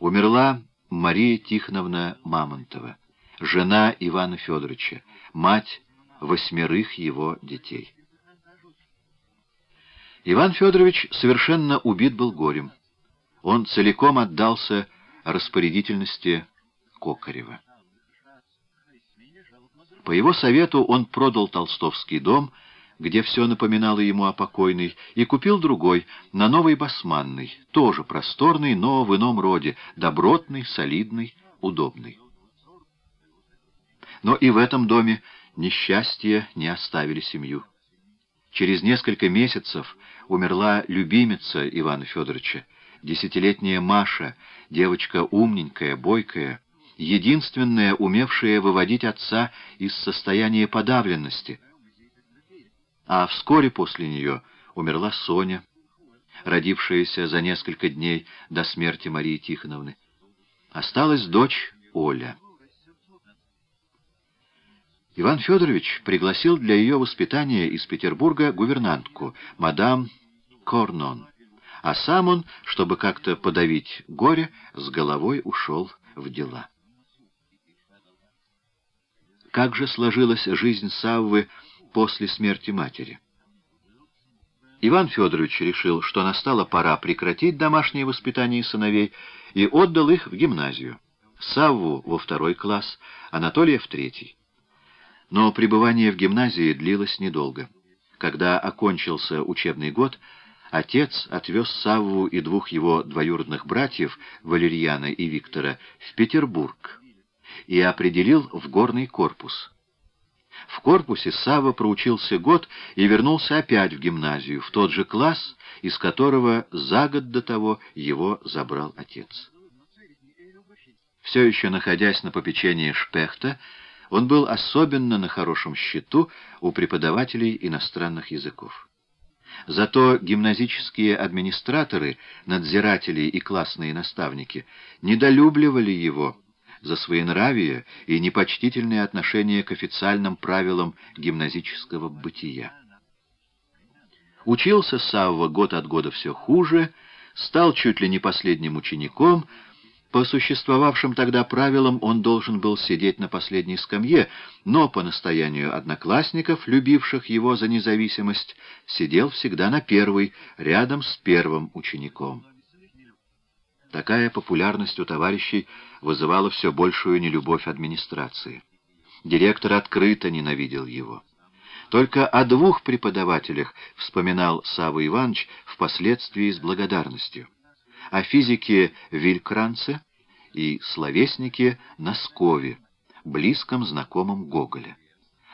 умерла Мария Тихоновна Мамонтова, жена Ивана Федоровича, мать восьмерых его детей. Иван Федорович совершенно убит был горем. Он целиком отдался распорядительности Кокарева. По его совету он продал Толстовский дом, где все напоминало ему о покойной, и купил другой, на Новой Басманной, тоже просторный, но в ином роде, добротный, солидный, удобный. Но и в этом доме несчастья не оставили семью. Через несколько месяцев умерла любимица Ивана Федоровича, десятилетняя Маша, девочка умненькая, бойкая, единственная, умевшая выводить отца из состояния подавленности. А вскоре после нее умерла Соня, родившаяся за несколько дней до смерти Марии Тихоновны. Осталась дочь Оля. Иван Федорович пригласил для ее воспитания из Петербурга гувернантку, мадам Корнон, а сам он, чтобы как-то подавить горе, с головой ушел в дела. Как же сложилась жизнь Саввы после смерти матери? Иван Федорович решил, что настала пора прекратить домашнее воспитание сыновей, и отдал их в гимназию. Савву во второй класс, Анатолия в третий. Но пребывание в гимназии длилось недолго. Когда окончился учебный год, отец отвез Савву и двух его двоюродных братьев, Валерьяна и Виктора, в Петербург и определил в горный корпус. В корпусе Сава проучился год и вернулся опять в гимназию, в тот же класс, из которого за год до того его забрал отец. Все еще находясь на попечении Шпехта, он был особенно на хорошем счету у преподавателей иностранных языков. Зато гимназические администраторы, надзиратели и классные наставники недолюбливали его, за своенравие и непочтительное отношение к официальным правилам гимназического бытия. Учился Савва год от года все хуже, стал чуть ли не последним учеником. По существовавшим тогда правилам он должен был сидеть на последней скамье, но по настоянию одноклассников, любивших его за независимость, сидел всегда на первой, рядом с первым учеником. Такая популярность у товарищей вызывала все большую нелюбовь администрации. Директор открыто ненавидел его. Только о двух преподавателях вспоминал Савва Иванович впоследствии с благодарностью. О физике Вилькранце и словеснике Носкове, близком знакомом Гоголя.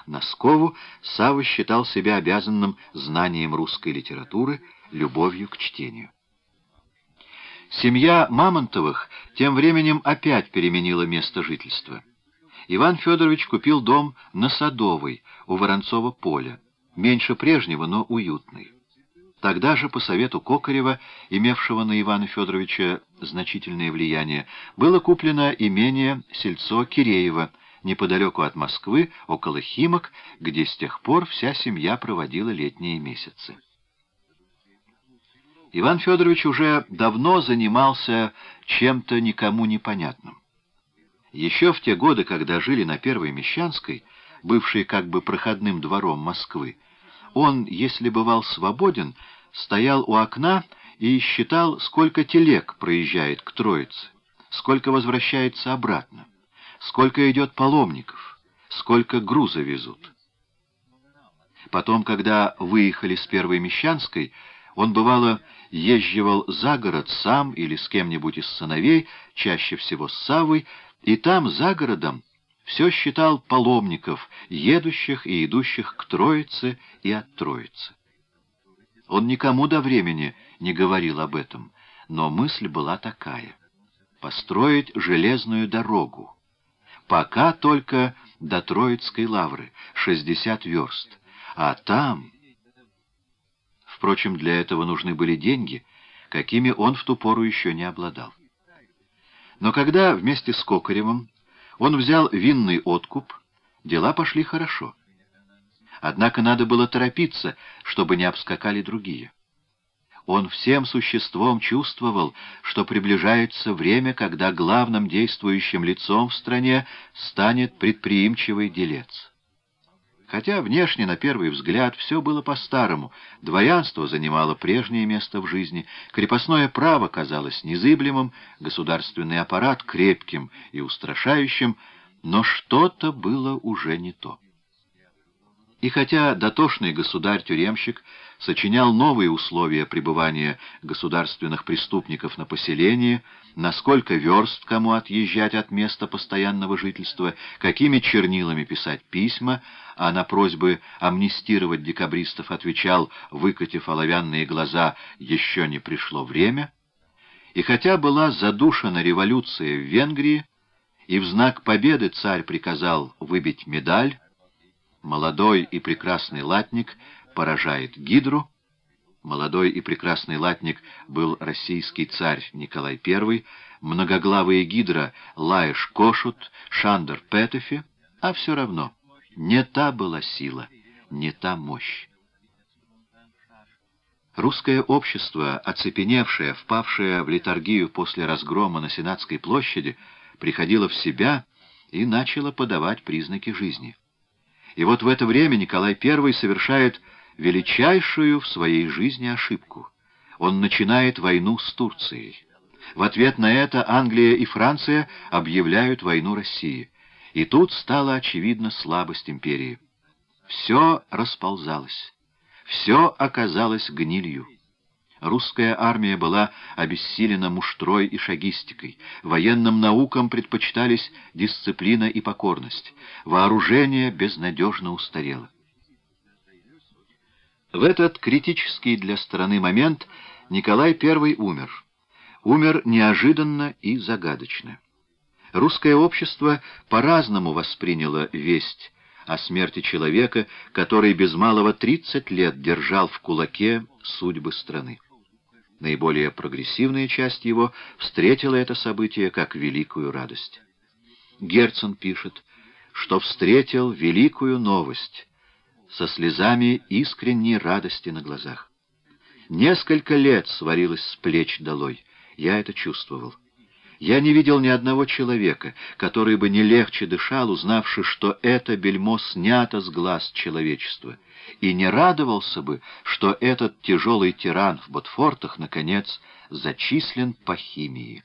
Носкову Савва считал себя обязанным знанием русской литературы, любовью к чтению. Семья Мамонтовых тем временем опять переменила место жительства. Иван Федорович купил дом на Садовой, у Воронцова поля, меньше прежнего, но уютный. Тогда же, по совету Кокарева, имевшего на Ивана Федоровича значительное влияние, было куплено имение сельцо Киреева, неподалеку от Москвы, около Химок, где с тех пор вся семья проводила летние месяцы. Иван Федорович уже давно занимался чем-то никому непонятным. Еще в те годы, когда жили на Первой Мещанской, бывшей как бы проходным двором Москвы, он, если бывал свободен, стоял у окна и считал, сколько телег проезжает к Троице, сколько возвращается обратно, сколько идет паломников, сколько груза везут. Потом, когда выехали с Первой Мещанской, он, бывало, езживал за город сам или с кем-нибудь из сыновей, чаще всего с Савой, и там, за городом, все считал паломников, едущих и идущих к Троице и от Троицы. Он никому до времени не говорил об этом, но мысль была такая — построить железную дорогу. Пока только до Троицкой лавры, 60 верст, а там... Впрочем, для этого нужны были деньги, какими он в ту пору еще не обладал. Но когда вместе с Кокаревым он взял винный откуп, дела пошли хорошо. Однако надо было торопиться, чтобы не обскакали другие. Он всем существом чувствовал, что приближается время, когда главным действующим лицом в стране станет предприимчивый делец. Хотя внешне, на первый взгляд, все было по-старому, дворянство занимало прежнее место в жизни, крепостное право казалось незыблемым, государственный аппарат крепким и устрашающим, но что-то было уже не то. И хотя дотошный государь-тюремщик сочинял новые условия пребывания государственных преступников на поселении, насколько верст кому отъезжать от места постоянного жительства, какими чернилами писать письма, а на просьбы амнистировать декабристов отвечал, выкатив оловянные глаза, «еще не пришло время», и хотя была задушена революция в Венгрии, и в знак победы царь приказал выбить медаль, Молодой и прекрасный латник поражает гидру. Молодой и прекрасный латник был российский царь Николай I, многоглавые гидра Лаеш Кошут, Шандер Петефи, а все равно не та была сила, не та мощь. Русское общество, оцепеневшее, впавшее в литургию после разгрома на Сенатской площади, приходило в себя и начало подавать признаки жизни. И вот в это время Николай I совершает величайшую в своей жизни ошибку. Он начинает войну с Турцией. В ответ на это Англия и Франция объявляют войну России. И тут стала очевидна слабость империи. Все расползалось. Все оказалось гнилью. Русская армия была обессилена муштрой и шагистикой. Военным наукам предпочитались дисциплина и покорность. Вооружение безнадежно устарело. В этот критический для страны момент Николай I умер. Умер неожиданно и загадочно. Русское общество по-разному восприняло весть о смерти человека, который без малого 30 лет держал в кулаке судьбы страны. Наиболее прогрессивная часть его встретила это событие как великую радость. Герцен пишет, что встретил великую новость со слезами искренней радости на глазах. Несколько лет сварилось с плеч долой, я это чувствовал. Я не видел ни одного человека, который бы не легче дышал, узнавши, что это бельмо снято с глаз человечества, и не радовался бы, что этот тяжелый тиран в Ботфортах, наконец, зачислен по химии.